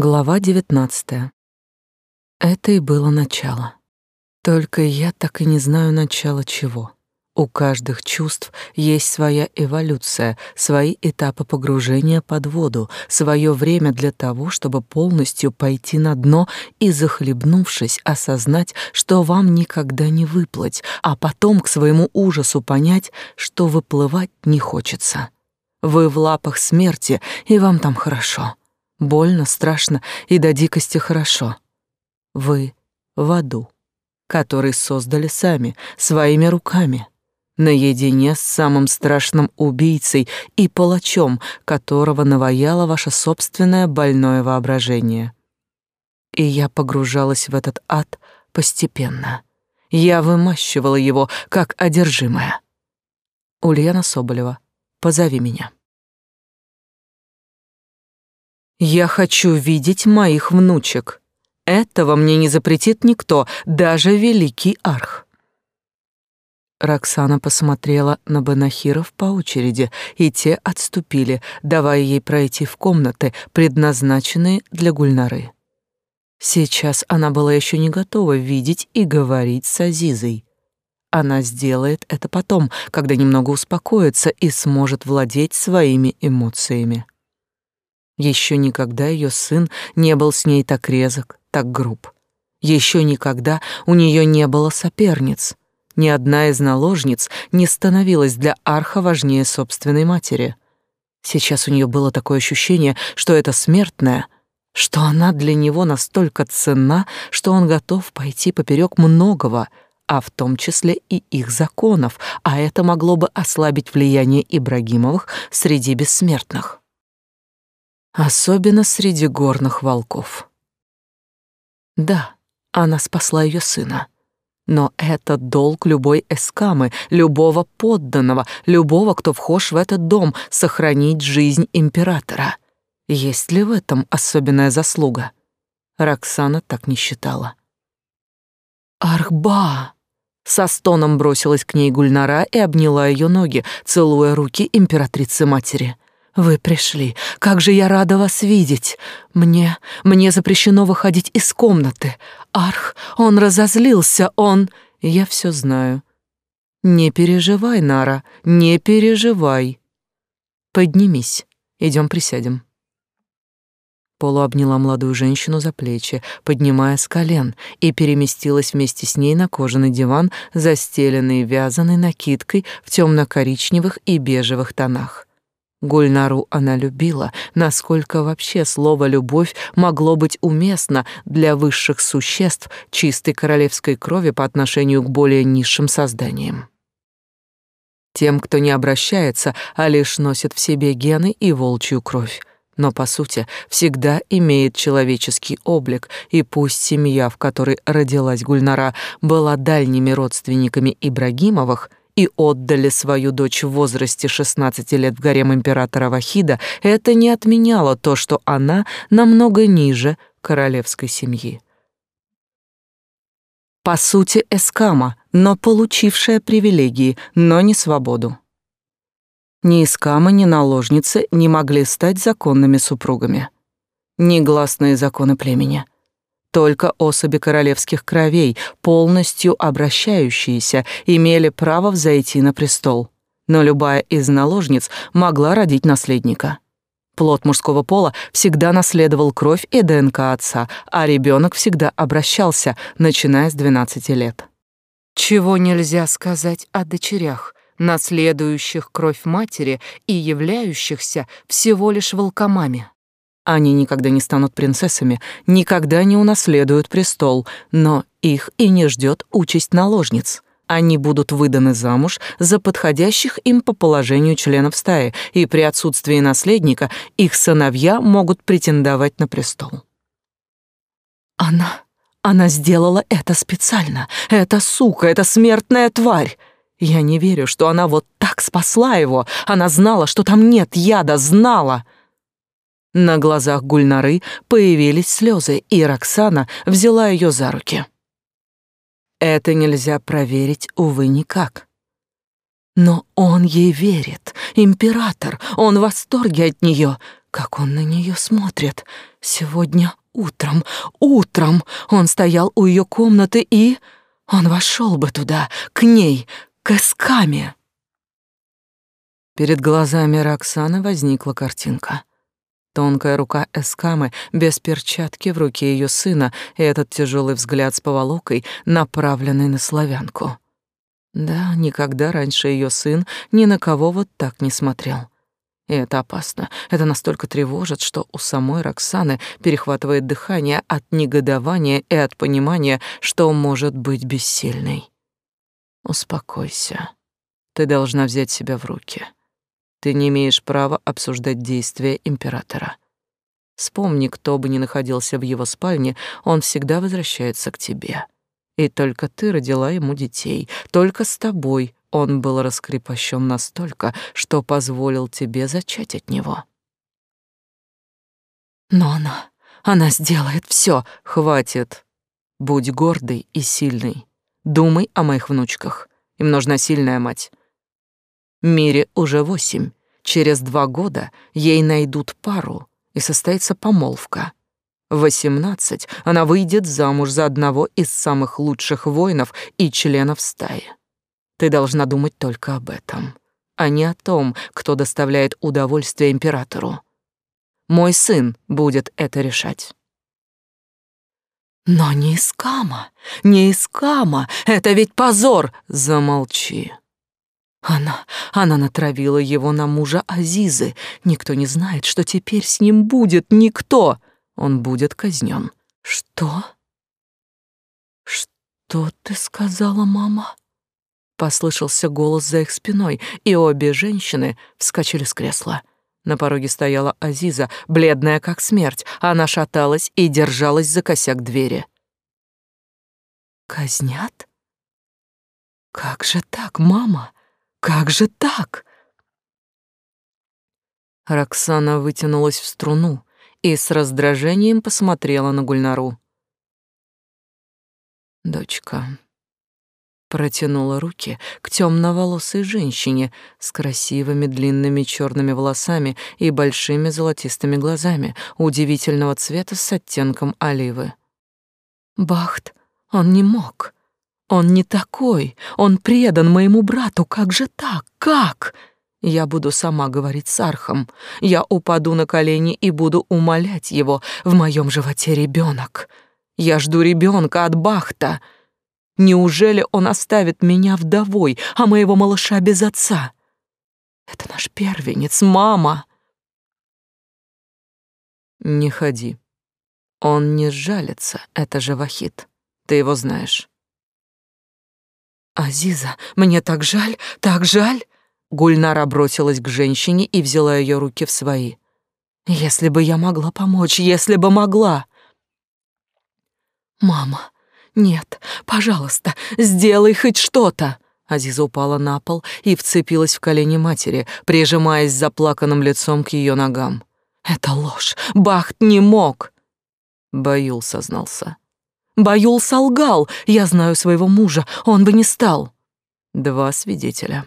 Глава девятнадцатая. Это и было начало. Только я так и не знаю начала чего. У каждых чувств есть своя эволюция, свои этапы погружения под воду, свое время для того, чтобы полностью пойти на дно и, захлебнувшись, осознать, что вам никогда не выплыть, а потом к своему ужасу понять, что выплывать не хочется. Вы в лапах смерти, и вам там хорошо. Больно, страшно и до дикости хорошо. Вы в аду, который создали сами, своими руками наедине с самым страшным убийцей и палачом, которого наваяло ваше собственное больное воображение. И я погружалась в этот ад постепенно. Я вымащивала его, как одержимая. Ульяна Соболева, позови меня. Я хочу видеть моих внучек. Этого мне не запретит никто, даже великий арх. Роксана посмотрела на банахиров по очереди, и те отступили, давая ей пройти в комнаты, предназначенные для Гульнары. Сейчас она была еще не готова видеть и говорить с Азизой. Она сделает это потом, когда немного успокоится и сможет владеть своими эмоциями. Еще никогда ее сын не был с ней так резок, так груб. Еще никогда у нее не было соперниц — ни одна из наложниц не становилась для Арха важнее собственной матери. Сейчас у нее было такое ощущение, что это смертная, что она для него настолько ценна, что он готов пойти поперек многого, а в том числе и их законов, а это могло бы ослабить влияние Ибрагимовых среди бессмертных. Особенно среди горных волков. Да, она спасла ее сына. Но это долг любой эскамы, любого подданного, любого, кто вхож в этот дом, сохранить жизнь императора. Есть ли в этом особенная заслуга? Роксана так не считала. «Архба!» Со стоном бросилась к ней Гульнара и обняла ее ноги, целуя руки императрицы-матери. Вы пришли. Как же я рада вас видеть. Мне, мне запрещено выходить из комнаты. Арх, он разозлился, он... Я все знаю. Не переживай, Нара, не переживай. Поднимись, идем присядем. Полу обняла молодую женщину за плечи, поднимая с колен, и переместилась вместе с ней на кожаный диван, застеленный вязаной накидкой в темно-коричневых и бежевых тонах. Гульнару она любила, насколько вообще слово «любовь» могло быть уместно для высших существ чистой королевской крови по отношению к более низшим созданиям. Тем, кто не обращается, а лишь носит в себе гены и волчью кровь, но, по сути, всегда имеет человеческий облик, и пусть семья, в которой родилась Гульнара, была дальними родственниками Ибрагимовых, и отдали свою дочь в возрасте 16 лет в гарем императора Вахида, это не отменяло то, что она намного ниже королевской семьи. По сути, эскама, но получившая привилегии, но не свободу. Ни эскама, ни наложницы не могли стать законными супругами. Негласные законы племени — только особи королевских кровей, полностью обращающиеся, имели право взойти на престол. Но любая из наложниц могла родить наследника. Плод мужского пола всегда наследовал кровь и ДНК отца, а ребенок всегда обращался, начиная с 12 лет. Чего нельзя сказать о дочерях, наследующих кровь матери и являющихся всего лишь волкомами. Они никогда не станут принцессами, никогда не унаследуют престол, но их и не ждет участь наложниц. Они будут выданы замуж за подходящих им по положению членов стаи, и при отсутствии наследника их сыновья могут претендовать на престол. Она... она сделала это специально. Эта сука, эта смертная тварь. Я не верю, что она вот так спасла его. Она знала, что там нет яда, знала. На глазах Гульнары появились слезы, и Роксана взяла ее за руки. Это нельзя проверить, увы, никак. Но он ей верит. Император, он в восторге от нее. как он на нее смотрит. Сегодня утром, утром он стоял у ее комнаты и... Он вошел бы туда, к ней, к Эскаме. Перед глазами Роксаны возникла картинка. Тонкая рука Эскамы без перчатки в руке ее сына и этот тяжелый взгляд с поволокой, направленный на славянку. Да, никогда раньше ее сын ни на кого вот так не смотрел. И это опасно. Это настолько тревожит, что у самой Роксаны перехватывает дыхание от негодования и от понимания, что может быть бессильной. Успокойся. Ты должна взять себя в руки. Ты не имеешь права обсуждать действия императора. Вспомни, кто бы ни находился в его спальне, он всегда возвращается к тебе. И только ты родила ему детей, только с тобой он был раскрепощен настолько, что позволил тебе зачать от него. Но она, она сделает все. Хватит. Будь гордой и сильной. Думай о моих внучках. Им нужна сильная мать. Мире уже восемь. Через два года ей найдут пару, и состоится помолвка. В восемнадцать она выйдет замуж за одного из самых лучших воинов и членов стаи. Ты должна думать только об этом, а не о том, кто доставляет удовольствие императору. Мой сын будет это решать. Но не Искама, не Искама, это ведь позор, замолчи. Она, она натравила его на мужа Азизы. Никто не знает, что теперь с ним будет, никто. Он будет казнен. Что? Что ты сказала, мама? Послышался голос за их спиной, и обе женщины вскочили с кресла. На пороге стояла Азиза, бледная как смерть. Она шаталась и держалась за косяк двери. «Казнят? Как же так, мама? Как же так?» Роксана вытянулась в струну и с раздражением посмотрела на Гульнару. «Дочка, протянула руки к темноволосой женщине с красивыми длинными черными волосами и большими золотистыми глазами удивительного цвета с оттенком оливы. Бахт, он не мог. Он не такой. Он предан моему брату. Как же так? Как? Я буду сама говорить с Архом. Я упаду на колени и буду умолять его. В моем животе ребенок. Я жду ребенка от Бахта. Неужели он оставит меня вдовой, а моего малыша без отца? Это наш первенец, мама. Не ходи. Он не сжалится, это же Вахид. Ты его знаешь. Азиза, мне так жаль, так жаль. Гульнара бросилась к женщине и взяла ее руки в свои. Если бы я могла помочь, если бы могла. Мама, «Нет, пожалуйста, сделай хоть что-то!» Азиза упала на пол и вцепилась в колени матери, прижимаясь заплаканным лицом к ее ногам. «Это ложь! Бахт не мог!» Баюл сознался. «Баюл солгал! Я знаю своего мужа, он бы не стал!» Два свидетеля.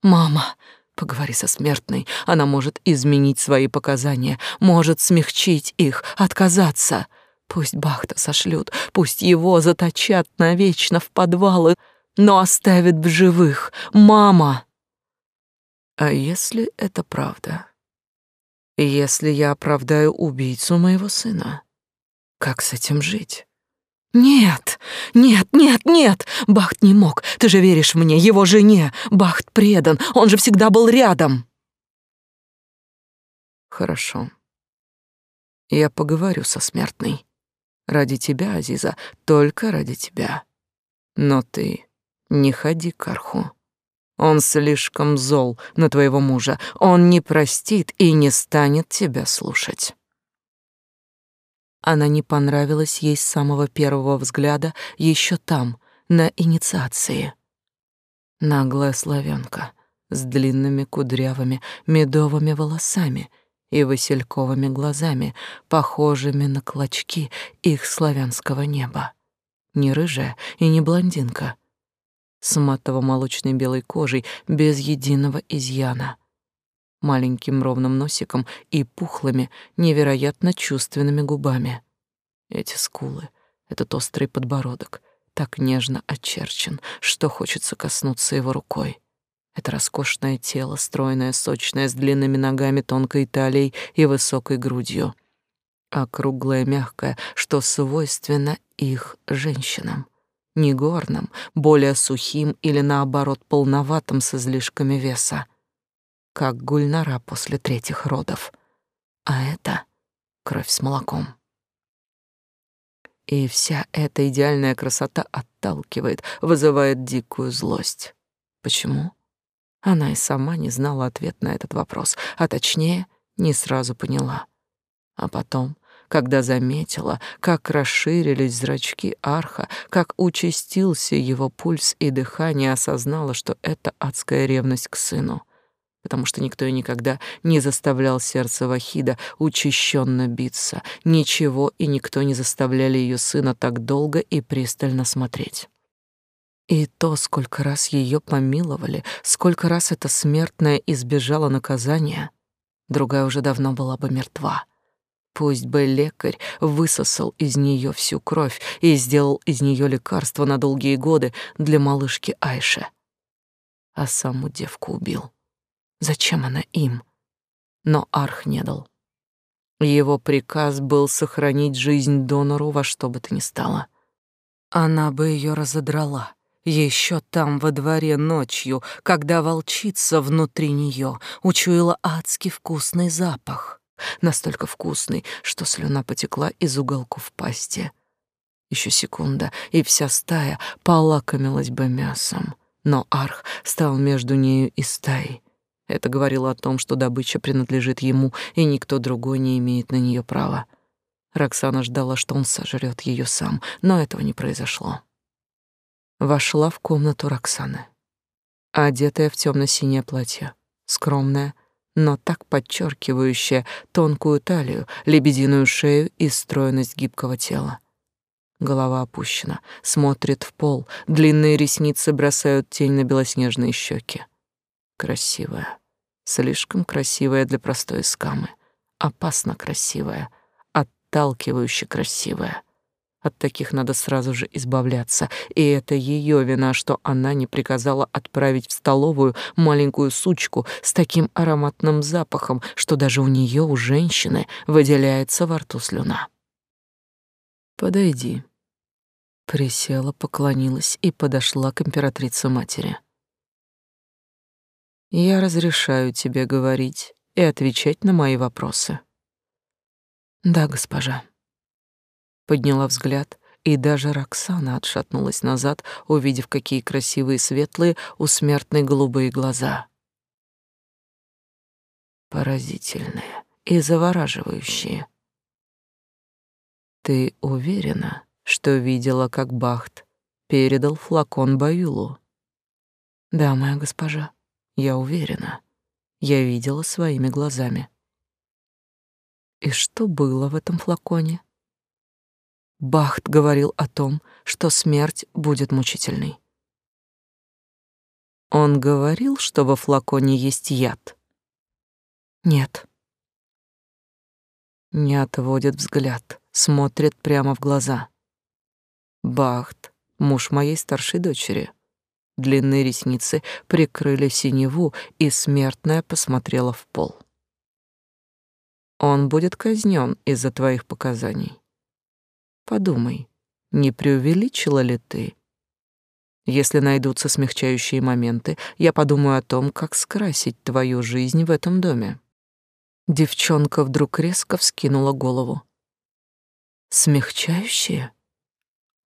«Мама, поговори со смертной, она может изменить свои показания, может смягчить их, отказаться!» Пусть Бахта сошлют, пусть его заточат навечно в подвалы, но оставят в живых. Мама! А если это правда? Если я оправдаю убийцу моего сына? Как с этим жить? Нет, нет, нет, нет! Бахт не мог. Ты же веришь мне, его жене. Бахт предан, он же всегда был рядом. Хорошо. Я поговорю со смертной. Ради тебя, Азиза, только ради тебя. Но ты не ходи к Арху. Он слишком зол на твоего мужа. Он не простит и не станет тебя слушать. Она не понравилась ей с самого первого взгляда еще там, на инициации. Наглая славянка с длинными кудрявыми медовыми волосами — и васильковыми глазами, похожими на клочки их славянского неба. Не рыжая и не блондинка, с матово-молочной белой кожей без единого изъяна. Маленьким ровным носиком и пухлыми, невероятно чувственными губами. Эти скулы, этот острый подбородок, так нежно очерчен, что хочется коснуться его рукой. Это роскошное тело, стройное, сочное, с длинными ногами, тонкой талией и высокой грудью. Округлое, мягкое, что свойственно их женщинам. Не горным, более сухим или, наоборот, полноватым с излишками веса. Как гульнара после третьих родов. А это кровь с молоком. И вся эта идеальная красота отталкивает, вызывает дикую злость. Почему? Она и сама не знала ответ на этот вопрос, а точнее, не сразу поняла. А потом, когда заметила, как расширились зрачки Арха, как участился его пульс и дыхание, осознала, что это адская ревность к сыну, потому что никто и никогда не заставлял сердце Вахида учащенно биться, ничего и никто не заставляли ее сына так долго и пристально смотреть. И то, сколько раз ее помиловали, сколько раз эта смертная избежала наказания, другая уже давно была бы мертва. Пусть бы лекарь высосал из нее всю кровь и сделал из нее лекарство на долгие годы для малышки Айши. А саму девку убил. Зачем она им? Но Арх не дал. Его приказ был сохранить жизнь донору во что бы то ни стало. Она бы ее разодрала, еще там, во дворе, ночью, когда волчица внутри нее учуяла адский вкусный запах. Настолько вкусный, что слюна потекла из уголков пасти. Еще секунда, и вся стая полакомилась бы мясом. Но Арх стал между нею и стаей. Это говорило о том, что добыча принадлежит ему, и никто другой не имеет на нее права. Роксана ждала, что он сожрет ее сам, но этого не произошло вошла в комнату Роксаны. Одетая в темно-синее платье, скромная, но так подчеркивающая тонкую талию, лебединую шею и стройность гибкого тела. Голова опущена, смотрит в пол, длинные ресницы бросают тень на белоснежные щеки. Красивая, слишком красивая для простой скамы, опасно красивая, отталкивающе красивая — от таких надо сразу же избавляться, и это ее вина, что она не приказала отправить в столовую маленькую сучку с таким ароматным запахом, что даже у нее, у женщины, выделяется во рту слюна. «Подойди». Присела, поклонилась и подошла к императрице-матери. «Я разрешаю тебе говорить и отвечать на мои вопросы». «Да, госпожа» подняла взгляд, и даже Роксана отшатнулась назад, увидев, какие красивые светлые у смертной голубые глаза. Поразительные и завораживающие. Ты уверена, что видела, как Бахт передал флакон Баюлу? Да, моя госпожа, я уверена. Я видела своими глазами. И что было в этом флаконе? Бахт говорил о том, что смерть будет мучительной. Он говорил, что во флаконе есть яд. Нет. Не отводит взгляд, смотрит прямо в глаза. Бахт, муж моей старшей дочери. Длинные ресницы прикрыли синеву, и смертная посмотрела в пол. Он будет казнен из-за твоих показаний. Подумай, не преувеличила ли ты? Если найдутся смягчающие моменты, я подумаю о том, как скрасить твою жизнь в этом доме. Девчонка вдруг резко вскинула голову. Смягчающие?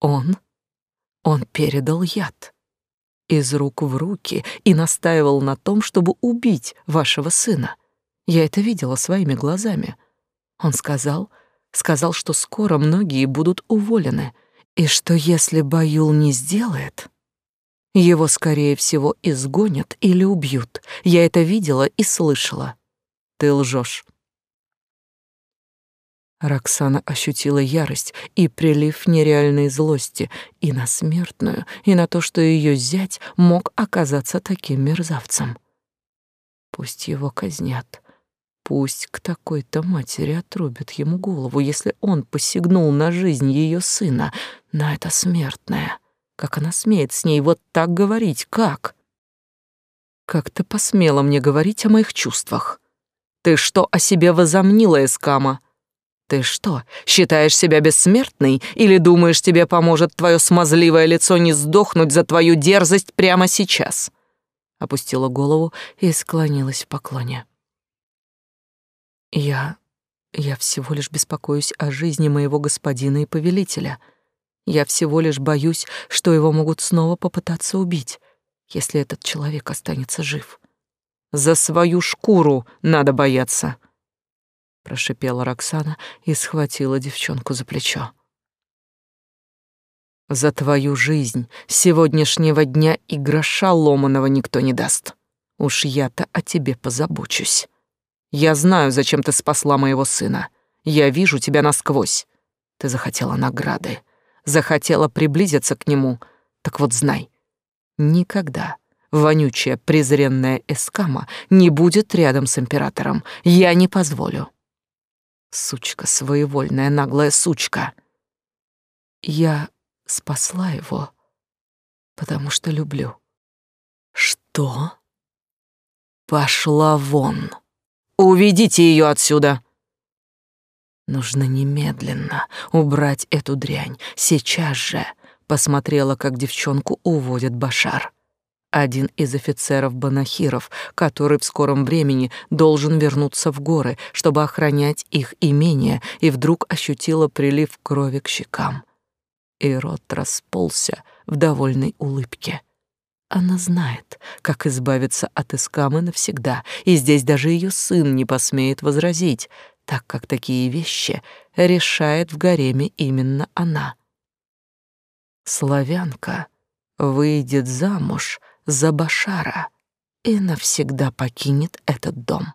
Он? Он передал яд из рук в руки и настаивал на том, чтобы убить вашего сына. Я это видела своими глазами. Он сказал, сказал, что скоро многие будут уволены, и что если Баюл не сделает, его, скорее всего, изгонят или убьют. Я это видела и слышала. Ты лжешь. Роксана ощутила ярость и прилив нереальной злости и на смертную, и на то, что ее зять мог оказаться таким мерзавцем. Пусть его казнят. Пусть к такой-то матери отрубят ему голову, если он посягнул на жизнь ее сына, на это смертное. Как она смеет с ней вот так говорить? Как? Как ты посмела мне говорить о моих чувствах? Ты что о себе возомнила, Эскама? Ты что, считаешь себя бессмертной или думаешь, тебе поможет твое смазливое лицо не сдохнуть за твою дерзость прямо сейчас? Опустила голову и склонилась в поклоне. Я... я всего лишь беспокоюсь о жизни моего господина и повелителя. Я всего лишь боюсь, что его могут снова попытаться убить, если этот человек останется жив. За свою шкуру надо бояться, прошипела Роксана и схватила девчонку за плечо. За твою жизнь сегодняшнего дня и гроша ломаного никто не даст. Уж я-то о тебе позабочусь. Я знаю, зачем ты спасла моего сына. Я вижу тебя насквозь. Ты захотела награды, захотела приблизиться к нему. Так вот знай, никогда вонючая презренная эскама не будет рядом с императором. Я не позволю. Сучка, своевольная наглая сучка. Я спасла его, потому что люблю. Что? Пошла вон. Уведите ее отсюда. Нужно немедленно убрать эту дрянь, сейчас же. Посмотрела, как девчонку уводит Башар. Один из офицеров Банахиров, который в скором времени должен вернуться в горы, чтобы охранять их имение, и вдруг ощутила прилив крови к щекам. И рот расползся в довольной улыбке. Она знает, как избавиться от Искамы навсегда, и здесь даже ее сын не посмеет возразить, так как такие вещи решает в гареме именно она. Славянка выйдет замуж за Башара и навсегда покинет этот дом.